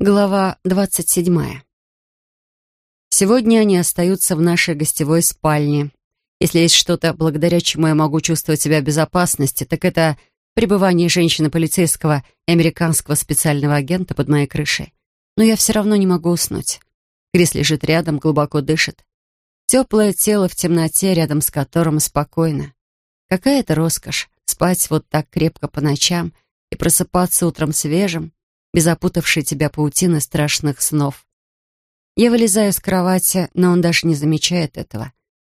Глава двадцать седьмая. Сегодня они остаются в нашей гостевой спальне. Если есть что-то, благодаря чему я могу чувствовать себя в безопасности, так это пребывание женщины-полицейского и американского специального агента под моей крышей. Но я все равно не могу уснуть. Крис лежит рядом, глубоко дышит. Теплое тело в темноте, рядом с которым спокойно. Какая это роскошь — спать вот так крепко по ночам и просыпаться утром свежим, без опутавшей тебя паутины страшных снов. Я вылезаю с кровати, но он даже не замечает этого.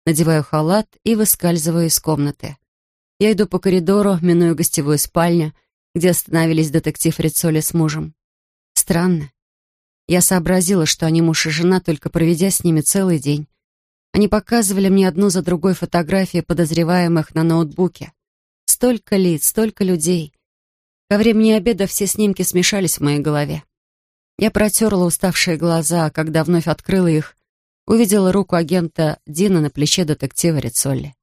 Надеваю халат и выскальзываю из комнаты. Я иду по коридору, миную гостевую спальню, где остановились детектив Рицоли с мужем. Странно. Я сообразила, что они муж и жена, только проведя с ними целый день. Они показывали мне одну за другой фотографии подозреваемых на ноутбуке. Столько лиц, столько людей. Ко времени обеда все снимки смешались в моей голове. Я протерла уставшие глаза, а когда вновь открыла их, увидела руку агента Дина на плече детектива Рицолли.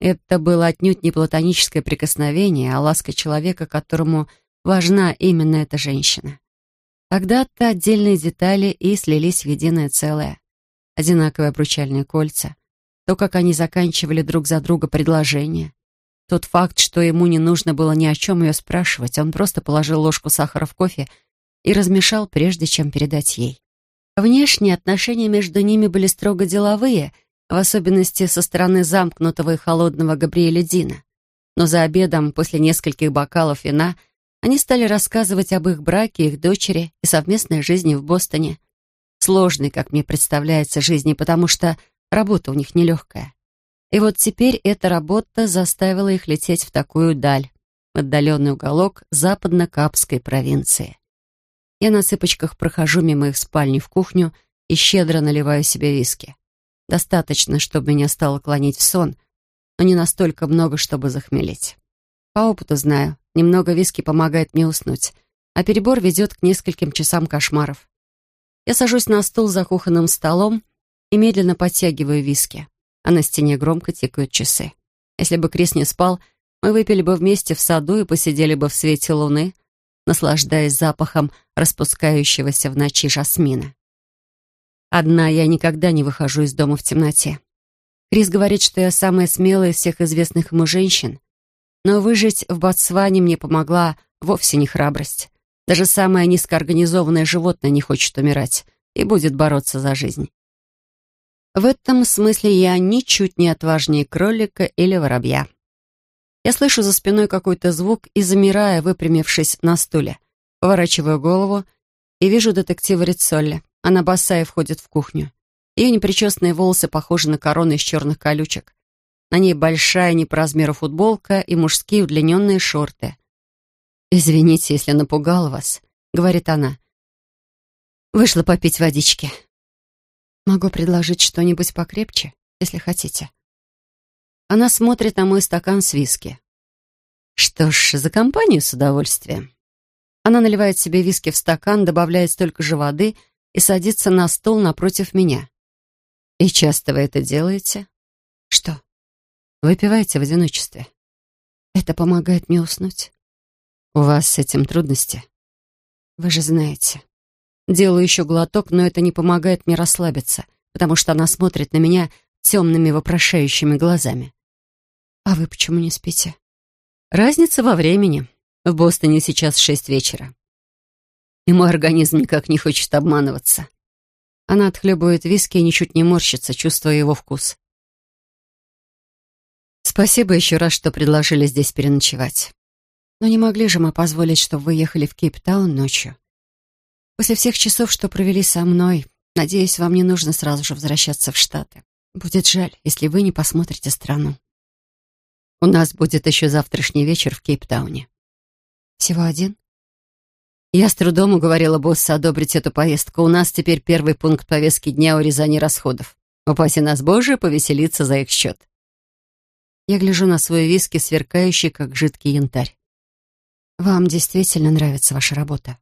Это было отнюдь не платоническое прикосновение, а ласка человека, которому важна именно эта женщина. Тогда-то отдельные детали и слились в единое целое. Одинаковые обручальные кольца, то, как они заканчивали друг за друга предложения, тот факт, что ему не нужно было ни о чем ее спрашивать, он просто положил ложку сахара в кофе и размешал, прежде чем передать ей. Внешние отношения между ними были строго деловые, в особенности со стороны замкнутого и холодного Габриэля Дина. Но за обедом, после нескольких бокалов вина, они стали рассказывать об их браке, их дочери и совместной жизни в Бостоне. Сложной, как мне представляется, жизни, потому что работа у них нелегкая. И вот теперь эта работа заставила их лететь в такую даль, в отдаленный уголок западно-капской провинции. Я на цыпочках прохожу мимо их спальни в кухню и щедро наливаю себе виски. Достаточно, чтобы меня стало клонить в сон, но не настолько много, чтобы захмелеть. По опыту знаю, немного виски помогает мне уснуть, а перебор ведет к нескольким часам кошмаров. Я сажусь на стул за кухонным столом и медленно подтягиваю виски а на стене громко тикают часы. Если бы Крис не спал, мы выпили бы вместе в саду и посидели бы в свете луны, наслаждаясь запахом распускающегося в ночи жасмина. Одна я никогда не выхожу из дома в темноте. Крис говорит, что я самая смелая из всех известных ему женщин, но выжить в Ботсване мне помогла вовсе не храбрость. Даже самое низкоорганизованное животное не хочет умирать и будет бороться за жизнь. В этом смысле я ничуть не отважнее кролика или воробья. Я слышу за спиной какой-то звук и, замирая, выпрямившись на стуле, поворачиваю голову и вижу детектива Рицолли. Она босая входит в кухню. Ее непричесанные волосы похожи на короны из черных колючек. На ней большая не по размеру футболка и мужские удлиненные шорты. «Извините, если напугала вас», — говорит она. «Вышла попить водички. Могу предложить что-нибудь покрепче, если хотите. Она смотрит на мой стакан с виски. Что ж, за компанию с удовольствием. Она наливает себе виски в стакан, добавляет столько же воды и садится на стол напротив меня. И часто вы это делаете? Что? Выпиваете в одиночестве. Это помогает мне уснуть. У вас с этим трудности? Вы же знаете. Делаю еще глоток, но это не помогает мне расслабиться, потому что она смотрит на меня темными вопрошающими глазами. «А вы почему не спите?» «Разница во времени. В Бостоне сейчас шесть вечера. И мой организм никак не хочет обманываться». Она отхлебывает виски и ничуть не морщится, чувствуя его вкус. «Спасибо еще раз, что предложили здесь переночевать. Но не могли же мы позволить, чтобы вы ехали в Кейптаун ночью?» После всех часов, что провели со мной, надеюсь, вам не нужно сразу же возвращаться в Штаты. Будет жаль, если вы не посмотрите страну. У нас будет еще завтрашний вечер в Кейптауне. Всего один? Я с трудом уговорила босса одобрить эту поездку. У нас теперь первый пункт повестки дня урезания расходов. Упаси нас, Боже, повеселиться за их счет. Я гляжу на свой виски, сверкающий, как жидкий янтарь. Вам действительно нравится ваша работа?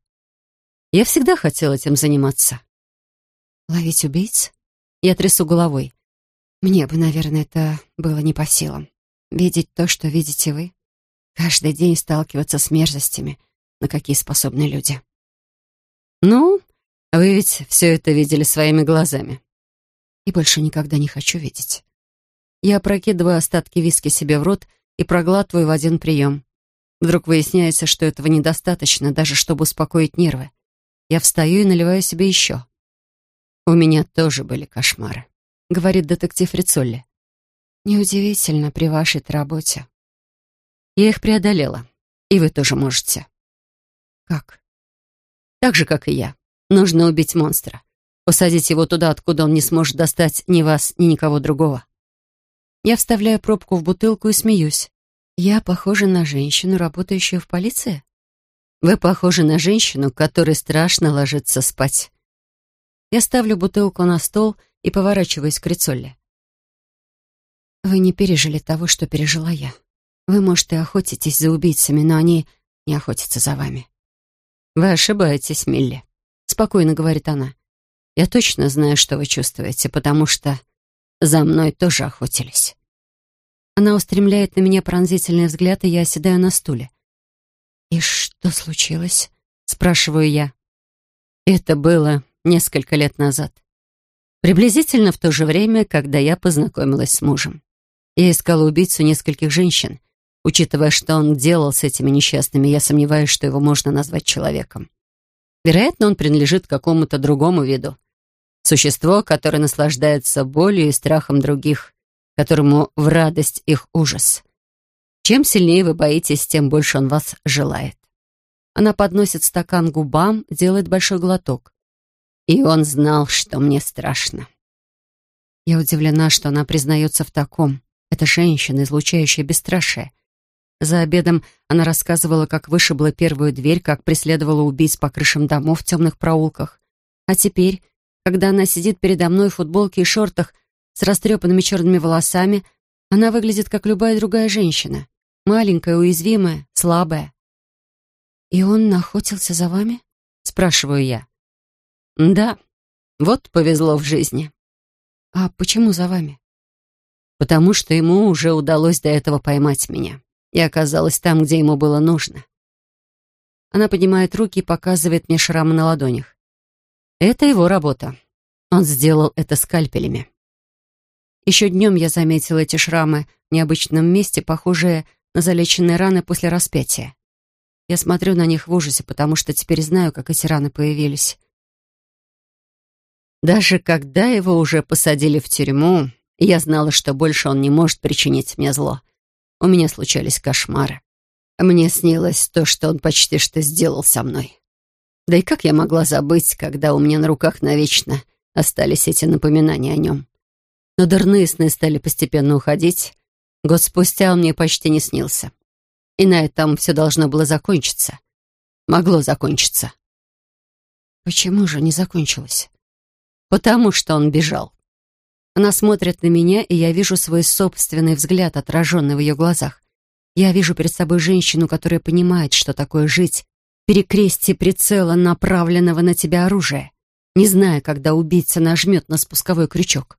Я всегда хотел этим заниматься. Ловить убийц? Я трясу головой. Мне бы, наверное, это было не по силам. Видеть то, что видите вы. Каждый день сталкиваться с мерзостями, на какие способны люди. Ну, Вы ведь все это видели своими глазами. И больше никогда не хочу видеть. Я опрокидываю остатки виски себе в рот и проглатываю в один прием. Вдруг выясняется, что этого недостаточно, даже чтобы успокоить нервы. Я встаю и наливаю себе еще. «У меня тоже были кошмары», — говорит детектив Рицолли. «Неудивительно при вашей работе». «Я их преодолела, и вы тоже можете». «Как?» «Так же, как и я. Нужно убить монстра. Посадить его туда, откуда он не сможет достать ни вас, ни никого другого». Я вставляю пробку в бутылку и смеюсь. Я похожа на женщину, работающую в полиции? Вы похожи на женщину, которой страшно ложиться спать. Я ставлю бутылку на стол и поворачиваюсь к Рицолле. Вы не пережили того, что пережила я. Вы, может, и охотитесь за убийцами, но они не охотятся за вами. Вы ошибаетесь, Милли. Спокойно говорит она. Я точно знаю, что вы чувствуете, потому что за мной тоже охотились. Она устремляет на меня пронзительный взгляд, и я оседаю на стуле. «И что случилось?» — спрашиваю я. Это было несколько лет назад. Приблизительно в то же время, когда я познакомилась с мужем. Я искала убийцу нескольких женщин. Учитывая, что он делал с этими несчастными, я сомневаюсь, что его можно назвать человеком. Вероятно, он принадлежит какому-то другому виду. Существо, которое наслаждается болью и страхом других, которому в радость их ужас. Чем сильнее вы боитесь, тем больше он вас желает. Она подносит стакан губам, делает большой глоток. И он знал, что мне страшно. Я удивлена, что она признается в таком. Это женщина, излучающая бесстрашие. За обедом она рассказывала, как вышибла первую дверь, как преследовала убийц по крышам домов в темных проулках. А теперь когда она сидит передо мной в футболке и шортах с растрепанными черными волосами, она выглядит как любая другая женщина. Маленькая, уязвимая, слабая. «И он охотился за вами?» — спрашиваю я. «Да, вот повезло в жизни». «А почему за вами?» «Потому что ему уже удалось до этого поймать меня. Я оказалась там, где ему было нужно». Она поднимает руки и показывает мне шрамы на ладонях. Это его работа. Он сделал это скальпелями. Еще днем я заметила эти шрамы в необычном месте, похожие на залеченные раны после распятия. Я смотрю на них в ужасе, потому что теперь знаю, как эти раны появились. Даже когда его уже посадили в тюрьму, я знала, что больше он не может причинить мне зло. У меня случались кошмары. Мне снилось то, что он почти что сделал со мной. Да и как я могла забыть, когда у меня на руках навечно остались эти напоминания о нем? Но дурные сны стали постепенно уходить. Год спустя он мне почти не снился. И на этом все должно было закончиться. Могло закончиться. Почему же не закончилось? Потому что он бежал. Она смотрит на меня, и я вижу свой собственный взгляд, отраженный в ее глазах. Я вижу перед собой женщину, которая понимает, что такое жить перекрестие прицела, направленного на тебя оружия, не зная, когда убийца нажмет на спусковой крючок.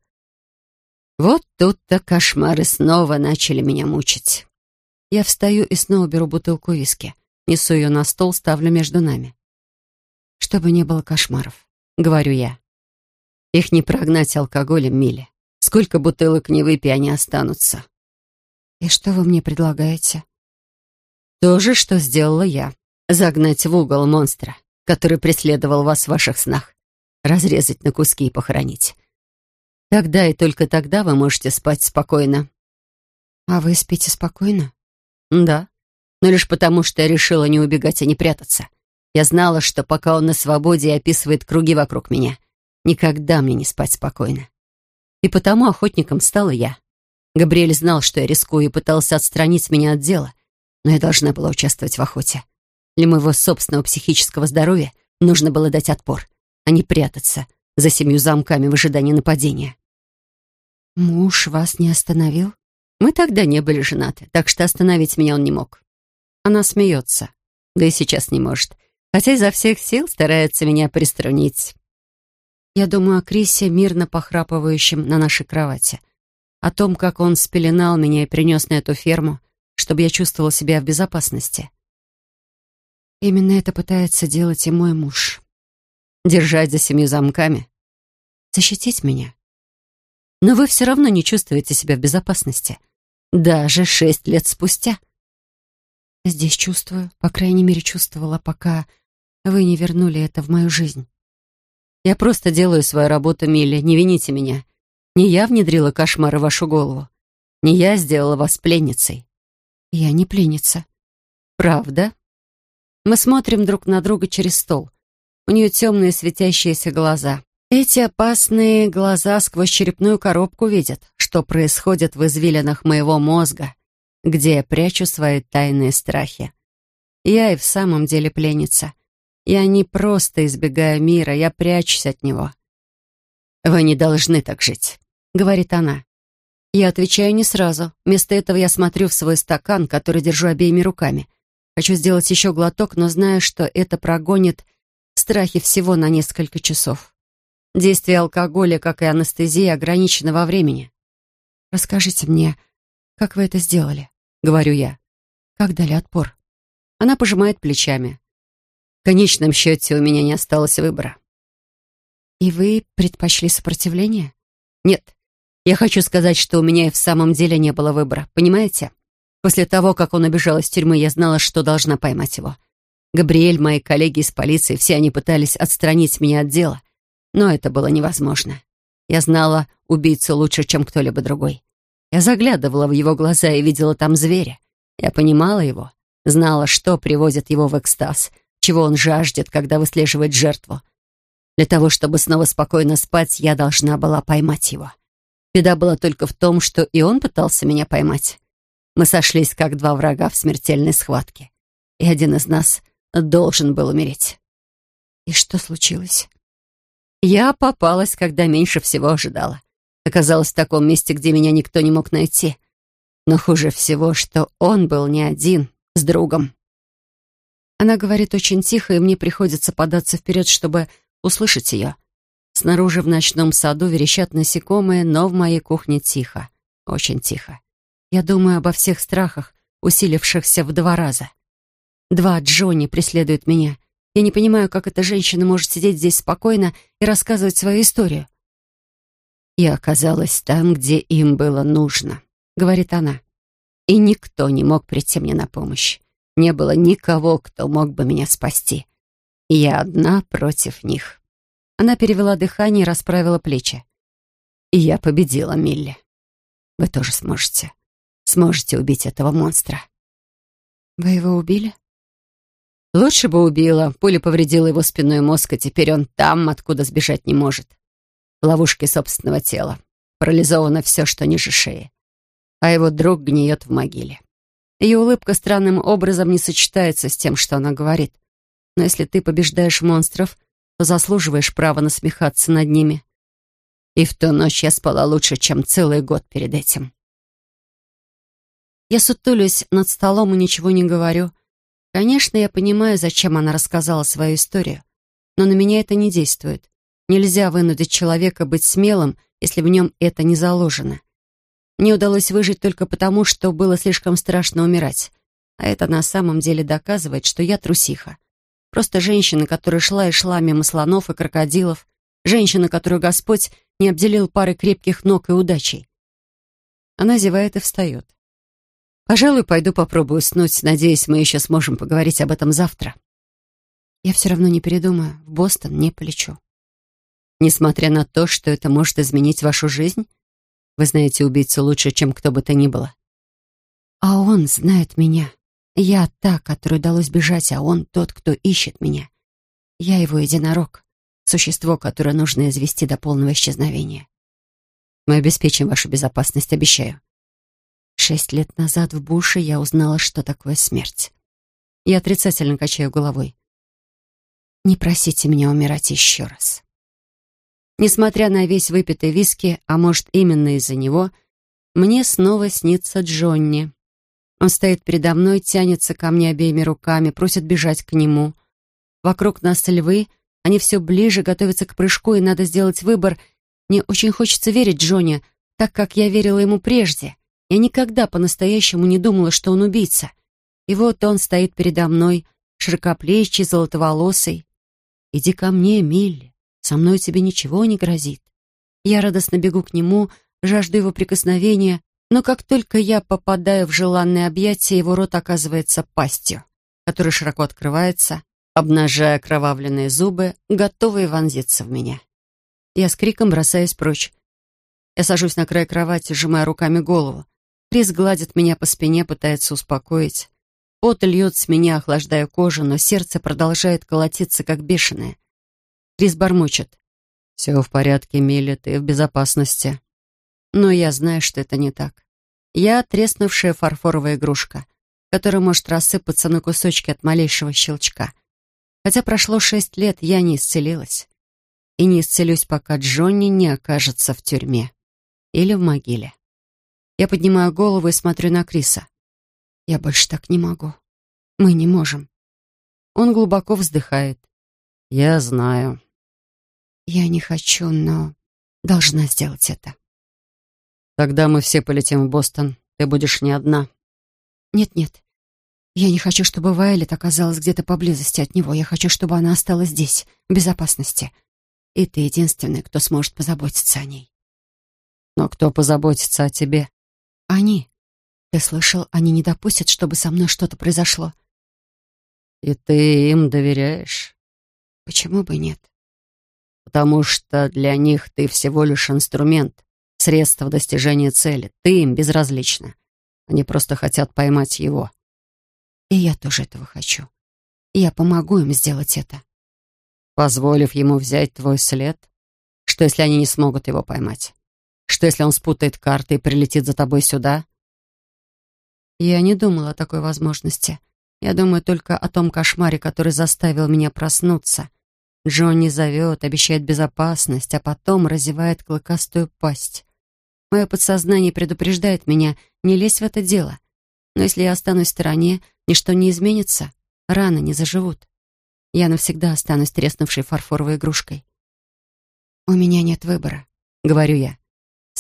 Вот тут-то кошмары снова начали меня мучить. Я встаю и снова беру бутылку виски, несу ее на стол, ставлю между нами. Чтобы не было кошмаров, говорю я. Их не прогнать алкоголем, Миле. Сколько бутылок не выпей, они останутся. И что вы мне предлагаете? То же, что сделала я. Загнать в угол монстра, который преследовал вас в ваших снах. Разрезать на куски и похоронить. Тогда и только тогда вы можете спать спокойно. А вы спите спокойно? Да. Но лишь потому, что я решила не убегать и не прятаться. Я знала, что пока он на свободе и описывает круги вокруг меня, никогда мне не спать спокойно. И потому охотником стала я. Габриэль знал, что я рискую, и пытался отстранить меня от дела, но я должна была участвовать в охоте. Для моего собственного психического здоровья нужно было дать отпор, а не прятаться за семью замками в ожидании нападения. «Муж вас не остановил?» Мы тогда не были женаты, так что остановить меня он не мог. Она смеется, да и сейчас не может, хотя изо всех сил старается меня приструнить. Я думаю о Крисе, мирно похрапывающем на нашей кровати, о том, как он спеленал меня и принес на эту ферму, чтобы я чувствовала себя в безопасности. Именно это пытается делать и мой муж. Держать за семью замками? Защитить меня? Но вы все равно не чувствуете себя в безопасности. Даже шесть лет спустя. Здесь чувствую, по крайней мере, чувствовала, пока вы не вернули это в мою жизнь. Я просто делаю свою работу, Милли, не вините меня. Не я внедрила кошмары в вашу голову. Не я сделала вас пленницей. Я не пленница. Правда? Мы смотрим друг на друга через стол. У нее темные светящиеся глаза. Эти опасные глаза сквозь черепную коробку видят, что происходит в извилинах моего мозга, где я прячу свои тайные страхи. Я и в самом деле пленница. Я не просто избегаю мира, я прячусь от него. «Вы не должны так жить», — говорит она. Я отвечаю не сразу. Вместо этого я смотрю в свой стакан, который держу обеими руками. Хочу сделать еще глоток, но знаю, что это прогонит страхи всего на несколько часов. Действие алкоголя, как и анестезии, ограничено во времени. «Расскажите мне, как вы это сделали?» — говорю я. «Как дали отпор?» Она пожимает плечами. В конечном счете у меня не осталось выбора. «И вы предпочли сопротивление?» «Нет. Я хочу сказать, что у меня и в самом деле не было выбора, понимаете? После того, как он убежал из тюрьмы, я знала, что должна поймать его. Габриэль, мои коллеги из полиции, все они пытались отстранить меня от дела. Но это было невозможно. Я знала убийцу лучше, чем кто-либо другой. Я заглядывала в его глаза и видела там зверя. Я понимала его, знала, что приводит его в экстаз, чего он жаждет, когда выслеживает жертву. Для того, чтобы снова спокойно спать, я должна была поймать его. Беда была только в том, что и он пытался меня поймать. Мы сошлись как два врага в смертельной схватке. И один из нас должен был умереть. И что случилось? Я попалась, когда меньше всего ожидала. Оказалась в таком месте, где меня никто не мог найти. Но хуже всего, что он был не один, с другом. Она говорит очень тихо, и мне приходится податься вперед, чтобы услышать ее. Снаружи в ночном саду верещат насекомые, но в моей кухне тихо, очень тихо. Я думаю обо всех страхах, усилившихся в два раза. Два Джонни преследуют меня. Я не понимаю, как эта женщина может сидеть здесь спокойно и рассказывать свою историю. «Я оказалась там, где им было нужно», — говорит она. «И никто не мог прийти мне на помощь. Не было никого, кто мог бы меня спасти. Я одна против них». Она перевела дыхание и расправила плечи. «И я победила Милли. Вы тоже сможете. Сможете убить этого монстра». «Вы его убили?» «Лучше бы убила. Пуля повредила его спинной мозг, и теперь он там, откуда сбежать не может. В ловушке собственного тела. Парализовано все, что ниже шеи. А его друг гниет в могиле». Ее улыбка странным образом не сочетается с тем, что она говорит. Но если ты побеждаешь монстров, то заслуживаешь права насмехаться над ними. И в ту ночь я спала лучше, чем целый год перед этим. Я сутулюсь над столом и ничего не говорю. Конечно, я понимаю, зачем она рассказала свою историю, но на меня это не действует. Нельзя вынудить человека быть смелым, если в нем это не заложено. Мне удалось выжить только потому, что было слишком страшно умирать. А это на самом деле доказывает, что я трусиха. Просто женщина, которая шла и шла мимо слонов и крокодилов. Женщина, которую Господь не обделил парой крепких ног и удачей. Она зевает и встает. «Пожалуй, пойду попробую уснуть. Надеюсь, мы еще сможем поговорить об этом завтра». Я все равно не передумаю. В Бостон не полечу. Несмотря на то, что это может изменить вашу жизнь, вы знаете убийцу лучше, чем кто бы то ни было. А он знает меня. Я та, которой удалось бежать, а он тот, кто ищет меня. Я его единорог, существо, которое нужно извести до полного исчезновения. Мы обеспечим вашу безопасность, обещаю. Шесть лет назад в Буше я узнала, что такое смерть. Я отрицательно качаю головой. Не просите меня умирать еще раз. Несмотря на весь выпитый виски, а может, именно из-за него, мне снова снится Джонни. Он стоит передо мной, тянется ко мне обеими руками, просит бежать к нему. Вокруг нас львы, они все ближе, готовятся к прыжку, и надо сделать выбор. Мне очень хочется верить Джонни, так как я верила ему прежде. Я никогда по-настоящему не думала, что он убийца. И вот он стоит передо мной, широкоплечий, золотоволосый. «Иди ко мне, Милли, со мной тебе ничего не грозит». Я радостно бегу к нему, жажду его прикосновения, но как только я попадаю в желанное объятие, его рот оказывается пастью, которая широко открывается, обнажая кровавленные зубы, готовые вонзиться в меня. Я с криком бросаюсь прочь. Я сажусь на край кровати, сжимая руками голову. Крис гладит меня по спине, пытается успокоить. Пот льет с меня, охлаждая кожу, но сердце продолжает колотиться, как бешеное. Крис бормочет. «Все в порядке, Милли, ты в безопасности». Но я знаю, что это не так. Я треснувшая фарфоровая игрушка, которая может рассыпаться на кусочки от малейшего щелчка. Хотя прошло шесть лет, я не исцелилась. И не исцелюсь, пока Джонни не окажется в тюрьме. Или в могиле. Я поднимаю голову и смотрю на Криса. Я больше так не могу. Мы не можем. Он глубоко вздыхает. Я знаю. Я не хочу, но должна сделать это. Тогда мы все полетим в Бостон. Ты будешь не одна. Нет-нет. Я не хочу, чтобы Вайлет оказалась где-то поблизости от него. Я хочу, чтобы она осталась здесь, в безопасности. И ты единственный, кто сможет позаботиться о ней. Но кто позаботится о тебе? Они. Ты слышал, они не допустят, чтобы со мной что-то произошло. И ты им доверяешь? Почему бы нет? Потому что для них ты всего лишь инструмент, средство достижения цели. Ты им безразлична. Они просто хотят поймать его. И я тоже этого хочу. И я помогу им сделать это. Позволив ему взять твой след? Что, если они не смогут его поймать? Что, если он спутает карты и прилетит за тобой сюда? Я не думала о такой возможности. Я думаю только о том кошмаре, который заставил меня проснуться. Джонни зовет, обещает безопасность, а потом разевает клыкастую пасть. Мое подсознание предупреждает меня не лезть в это дело. Но если я останусь в стороне, ничто не изменится, раны не заживут. Я навсегда останусь треснувшей фарфоровой игрушкой. «У меня нет выбора», — говорю я.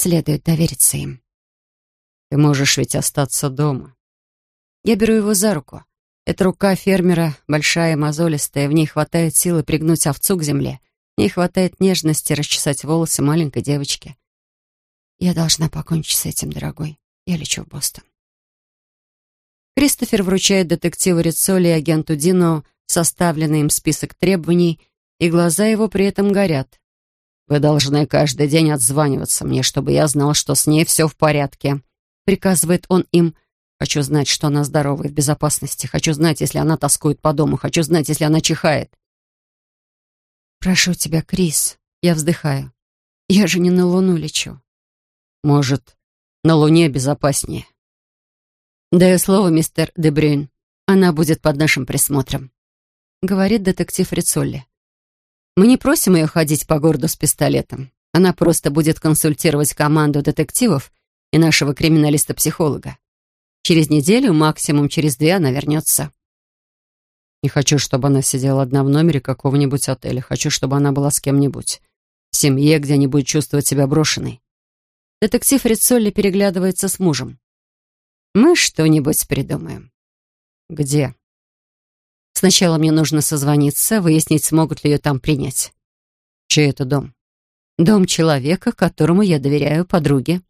Следует довериться им. Ты можешь ведь остаться дома. Я беру его за руку. Эта рука фермера большая, мозолистая, в ней хватает силы пригнуть овцу к земле. В ней хватает нежности расчесать волосы маленькой девочки. Я должна покончить с этим, дорогой. Я лечу в Бостон. Кристофер вручает детективу Рицоли и агенту Дино составленный им список требований, и глаза его при этом горят. «Вы должны каждый день отзваниваться мне, чтобы я знал, что с ней все в порядке», — приказывает он им. «Хочу знать, что она здорова и в безопасности. Хочу знать, если она тоскует по дому. Хочу знать, если она чихает». «Прошу тебя, Крис», — я вздыхаю. «Я же не на Луну лечу». «Может, на Луне безопаснее». «Даю слово, мистер Дебрюйн. Она будет под нашим присмотром», — говорит детектив Рицолли. Мы не просим ее ходить по городу с пистолетом. Она просто будет консультировать команду детективов и нашего криминалиста-психолога. Через неделю, максимум через две, она вернется. Не хочу, чтобы она сидела одна в номере какого-нибудь отеля. Хочу, чтобы она была с кем-нибудь. В семье, где не будет чувствовать себя брошенной. Детектив Рицолли переглядывается с мужем. Мы что-нибудь придумаем. Где? Сначала мне нужно созвониться, выяснить, смогут ли ее там принять. Чей это дом? Дом человека, которому я доверяю подруге.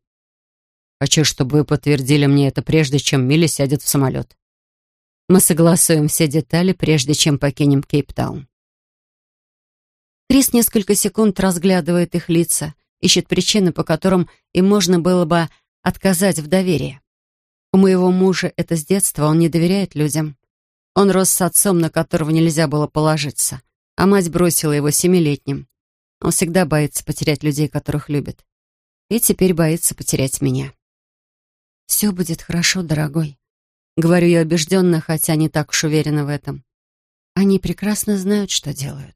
Хочу, чтобы вы подтвердили мне это, прежде чем Милли сядет в самолет. Мы согласуем все детали, прежде чем покинем Кейптаун. Крис несколько секунд разглядывает их лица, ищет причины, по которым им можно было бы отказать в доверии. У моего мужа это с детства, он не доверяет людям. Он рос с отцом, на которого нельзя было положиться, а мать бросила его семилетним. Он всегда боится потерять людей, которых любит. И теперь боится потерять меня. «Все будет хорошо, дорогой», — говорю я убежденно, хотя не так уж уверена в этом. Они прекрасно знают, что делают.